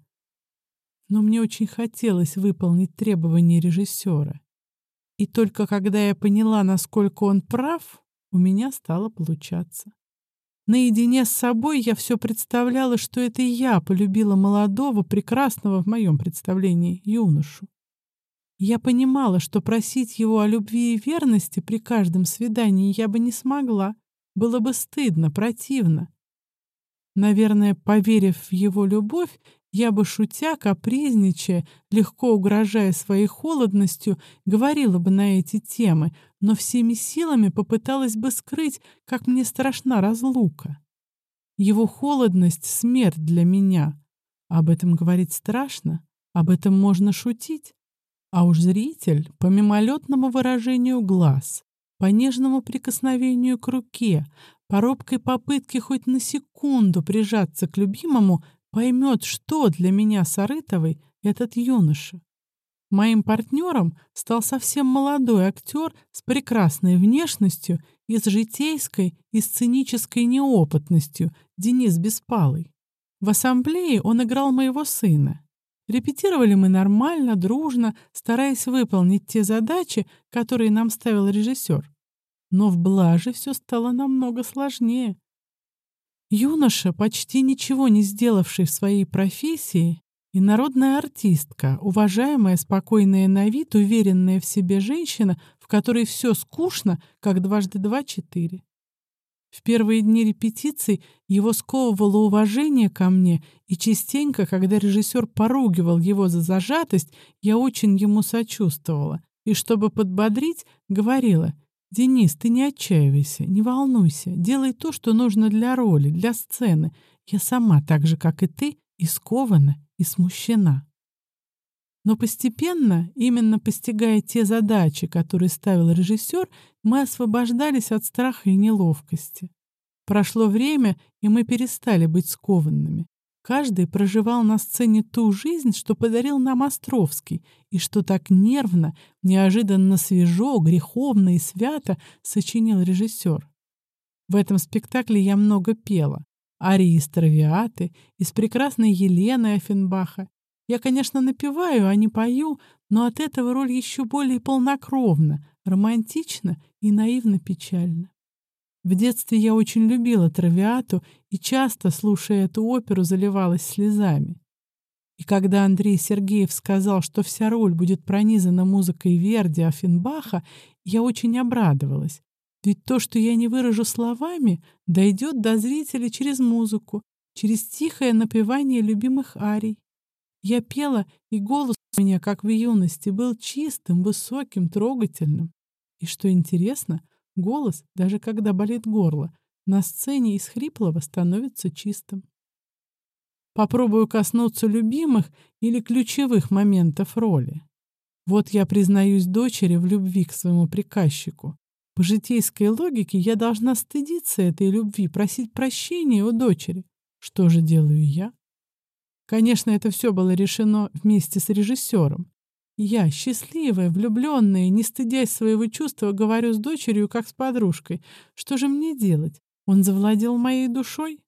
Но мне очень хотелось выполнить требования режиссера. И только когда я поняла, насколько он прав, у меня стало получаться. Наедине с собой я все представляла, что это я полюбила молодого, прекрасного в моем представлении юношу. Я понимала, что просить его о любви и верности при каждом свидании я бы не смогла. Было бы стыдно, противно. Наверное, поверив в его любовь, я бы, шутя, капризничая, легко угрожая своей холодностью, говорила бы на эти темы, но всеми силами попыталась бы скрыть, как мне страшна разлука. Его холодность — смерть для меня. Об этом говорить страшно, об этом можно шутить. А уж зритель, по мимолетному выражению глаз, по нежному прикосновению к руке, по робкой попытке хоть на секунду прижаться к любимому, поймет, что для меня Сарытовой этот юноша. Моим партнером стал совсем молодой актер с прекрасной внешностью и с житейской и сценической неопытностью Денис Беспалый. В ассамблее он играл моего сына. Репетировали мы нормально, дружно, стараясь выполнить те задачи, которые нам ставил режиссер. Но в Блаже все стало намного сложнее. Юноша, почти ничего не сделавший в своей профессии, и народная артистка, уважаемая, спокойная на вид, уверенная в себе женщина, в которой все скучно, как дважды два — четыре. В первые дни репетиций его сковывало уважение ко мне, и частенько, когда режиссер поругивал его за зажатость, я очень ему сочувствовала. И чтобы подбодрить, говорила, «Денис, ты не отчаивайся, не волнуйся, делай то, что нужно для роли, для сцены. Я сама, так же, как и ты, искована и смущена». Но постепенно, именно постигая те задачи, которые ставил режиссер, мы освобождались от страха и неловкости. Прошло время, и мы перестали быть скованными. Каждый проживал на сцене ту жизнь, что подарил нам Островский, и что так нервно, неожиданно свежо, греховно и свято сочинил режиссер. В этом спектакле я много пела. Арии из Травиаты, из прекрасной Елены Офенбаха. Я, конечно, напеваю, а не пою, но от этого роль еще более полнокровна, романтична и наивно печальна. В детстве я очень любила Травиату и часто, слушая эту оперу, заливалась слезами. И когда Андрей Сергеев сказал, что вся роль будет пронизана музыкой Верди Афинбаха, я очень обрадовалась. Ведь то, что я не выражу словами, дойдет до зрителя через музыку, через тихое напевание любимых арий. Я пела, и голос у меня, как в юности, был чистым, высоким, трогательным. И что интересно, голос, даже когда болит горло, на сцене из хриплого становится чистым. Попробую коснуться любимых или ключевых моментов роли. Вот я признаюсь дочери в любви к своему приказчику. По житейской логике я должна стыдиться этой любви, просить прощения у дочери. Что же делаю я? Конечно, это все было решено вместе с режиссером. Я, счастливая, влюбленная, не стыдясь своего чувства, говорю с дочерью, как с подружкой. Что же мне делать? Он завладел моей душой?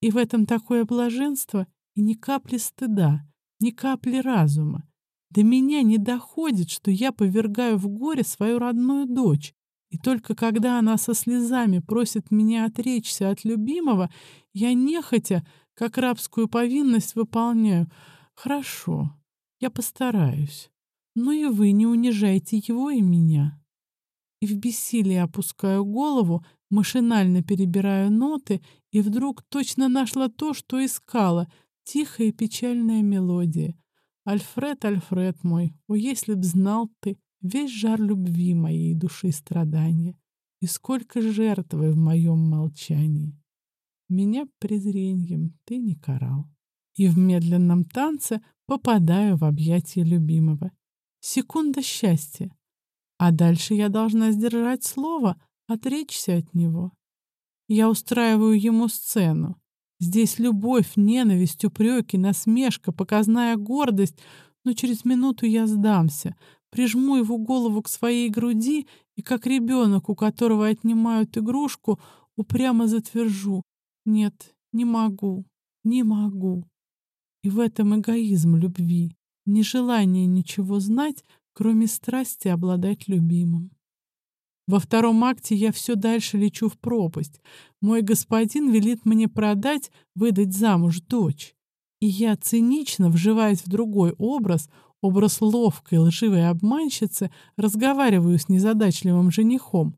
И в этом такое блаженство и ни капли стыда, ни капли разума. До меня не доходит, что я повергаю в горе свою родную дочь, и только когда она со слезами просит меня отречься от любимого, я нехотя, как рабскую повинность, выполняю. Хорошо, я постараюсь. Но и вы не унижайте его и меня. И в бессилии опускаю голову, машинально перебираю ноты, и вдруг точно нашла то, что искала — тихая и печальная мелодия. Альфред, Альфред мой, о, если б знал ты, весь жар любви моей души страдания, и сколько жертвы в моем молчании. Меня презрением ты не карал. И в медленном танце попадаю в объятия любимого. Секунда счастья. А дальше я должна сдержать слово, отречься от него. Я устраиваю ему сцену. Здесь любовь, ненависть, упреки, насмешка, показная гордость, но через минуту я сдамся, прижму его голову к своей груди и, как ребенок, у которого отнимают игрушку, упрямо затвержу. Нет, не могу, не могу. И в этом эгоизм любви, нежелание ничего знать, кроме страсти обладать любимым. Во втором акте я все дальше лечу в пропасть. Мой господин велит мне продать, выдать замуж дочь. И я цинично, вживаясь в другой образ, образ ловкой, лживой обманщицы, разговариваю с незадачливым женихом.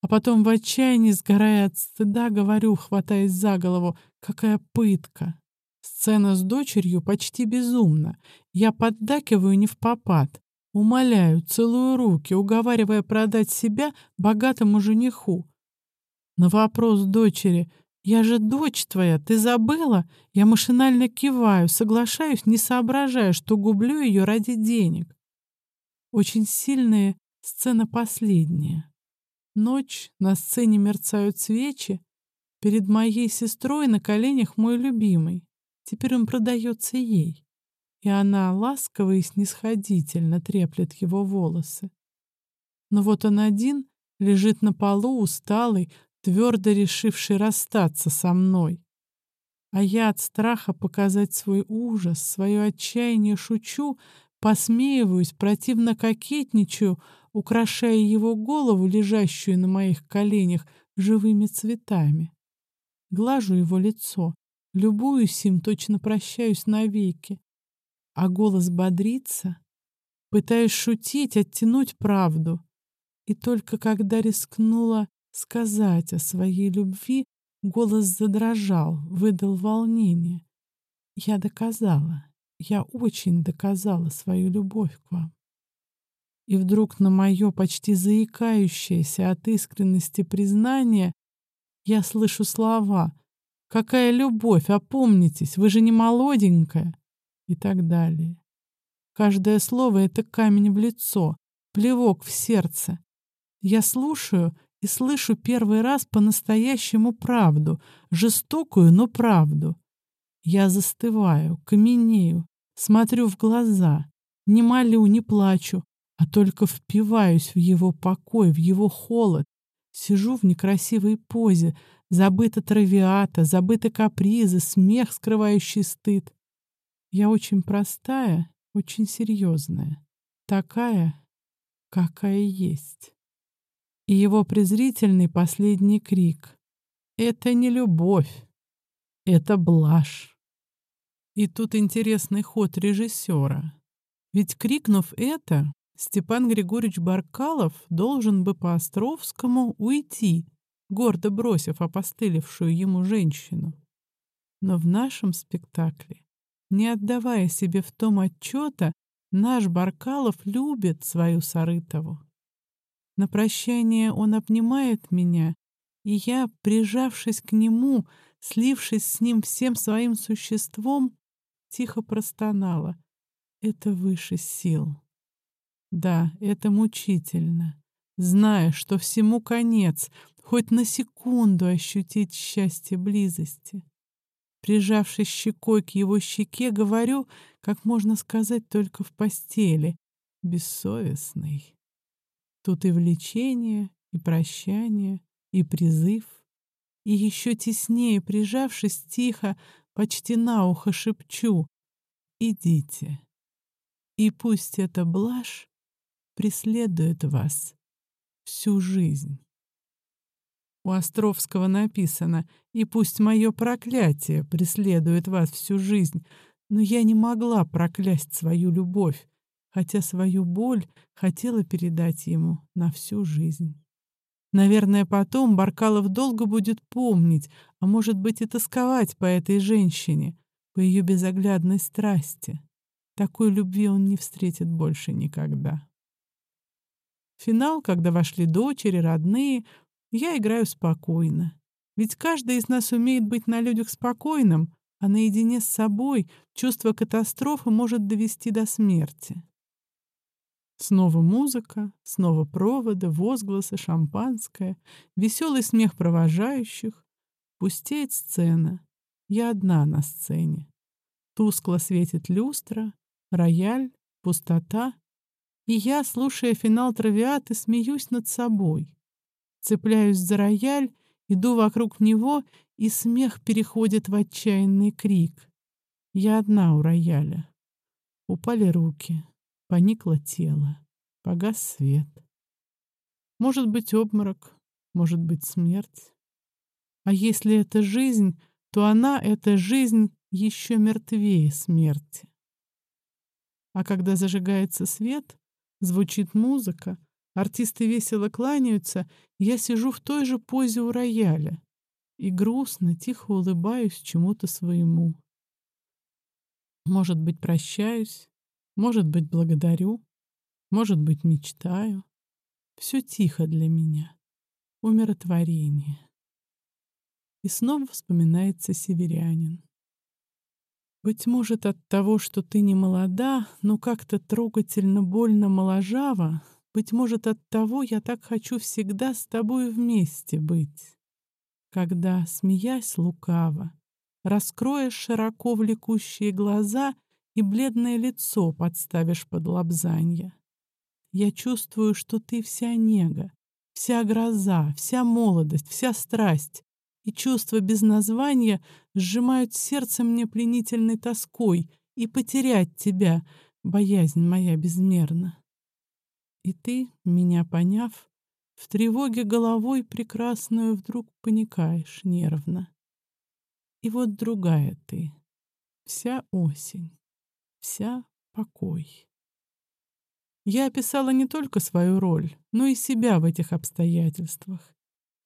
А потом в отчаянии, сгорая от стыда, говорю, хватаясь за голову, какая пытка. Сцена с дочерью почти безумна. Я поддакиваю не в попад. Умоляю, целую руки, уговаривая продать себя богатому жениху. На вопрос дочери «Я же дочь твоя, ты забыла?» Я машинально киваю, соглашаюсь, не соображая, что гублю ее ради денег. Очень сильная сцена последняя. Ночь, на сцене мерцают свечи. Перед моей сестрой на коленях мой любимый. Теперь он продается ей. И она ласково и снисходительно треплет его волосы. Но вот он один лежит на полу, усталый, твердо решивший расстаться со мной. А я от страха показать свой ужас, свое отчаяние шучу, посмеиваюсь, противно кокетничаю, украшая его голову, лежащую на моих коленях, живыми цветами. Глажу его лицо, любуюсь им, точно прощаюсь навеки. А голос бодрится, пытаюсь шутить, оттянуть правду. И только когда рискнула сказать о своей любви, голос задрожал, выдал волнение. Я доказала, я очень доказала свою любовь к вам. И вдруг на мое почти заикающееся от искренности признание я слышу слова «Какая любовь, опомнитесь, вы же не молоденькая» и так далее. Каждое слово — это камень в лицо, плевок в сердце. Я слушаю и слышу первый раз по-настоящему правду, жестокую, но правду. Я застываю, каменею, смотрю в глаза, не молю, не плачу, а только впиваюсь в его покой, в его холод. Сижу в некрасивой позе, забыта травиата, забыты капризы, смех, скрывающий стыд. Я очень простая, очень серьезная, такая, какая есть и его презрительный последний крик. «Это не любовь, это блажь». И тут интересный ход режиссера. Ведь крикнув это, Степан Григорьевич Баркалов должен бы по Островскому уйти, гордо бросив опостылевшую ему женщину. Но в нашем спектакле, не отдавая себе в том отчета, наш Баркалов любит свою Сарытову. На прощание он обнимает меня, и я, прижавшись к нему, слившись с ним всем своим существом, тихо простонала. Это выше сил. Да, это мучительно. Зная, что всему конец, хоть на секунду ощутить счастье близости. Прижавшись щекой к его щеке, говорю, как можно сказать только в постели, бессовестный. Тут и влечение, и прощание, и призыв. И еще теснее прижавшись тихо, почти на ухо шепчу «Идите». И пусть эта блажь преследует вас всю жизнь. У Островского написано «И пусть мое проклятие преследует вас всю жизнь», но я не могла проклясть свою любовь, хотя свою боль хотела передать ему на всю жизнь. Наверное, потом Баркалов долго будет помнить, а может быть и тосковать по этой женщине, по ее безоглядной страсти. Такой любви он не встретит больше никогда. Финал, когда вошли дочери, родные, я играю спокойно. Ведь каждый из нас умеет быть на людях спокойным, а наедине с собой чувство катастрофы может довести до смерти. Снова музыка, снова проводы, возгласы, шампанское, веселый смех провожающих. Пустеет сцена. Я одна на сцене. Тускло светит люстра, рояль, пустота и я, слушая финал травиаты, смеюсь над собой. Цепляюсь за рояль, иду вокруг него, и смех переходит в отчаянный крик. Я одна у рояля. Упали руки, поникло тело, погас свет. Может быть обморок, может быть смерть. А если это жизнь, то она, эта жизнь, еще мертвее смерти. А когда зажигается свет, Звучит музыка, артисты весело кланяются, я сижу в той же позе у рояля и грустно, тихо улыбаюсь чему-то своему. Может быть, прощаюсь, может быть, благодарю, может быть, мечтаю. Все тихо для меня. Умиротворение. И снова вспоминается северянин. Быть может, от того, что ты не молода, но как-то трогательно больно моложава, быть может, от того я так хочу всегда с тобой вместе быть. Когда, смеясь лукаво, раскроешь широко влекущие глаза и бледное лицо подставишь под лобзанье. Я чувствую, что ты вся нега, вся гроза, вся молодость, вся страсть, и чувства без названия сжимают сердце мне пленительной тоской, и потерять тебя, боязнь моя безмерна. И ты, меня поняв, в тревоге головой прекрасную вдруг паникаешь нервно. И вот другая ты, вся осень, вся покой. Я описала не только свою роль, но и себя в этих обстоятельствах.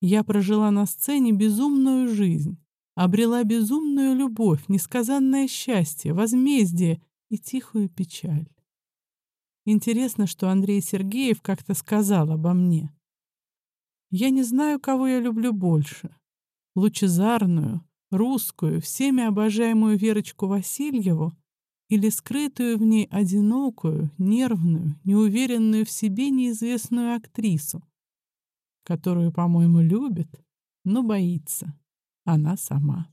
Я прожила на сцене безумную жизнь, обрела безумную любовь, несказанное счастье, возмездие и тихую печаль. Интересно, что Андрей Сергеев как-то сказал обо мне. Я не знаю, кого я люблю больше. Лучезарную, русскую, всеми обожаемую Верочку Васильеву или скрытую в ней одинокую, нервную, неуверенную в себе неизвестную актрису, которую, по-моему, любит, но боится она сама.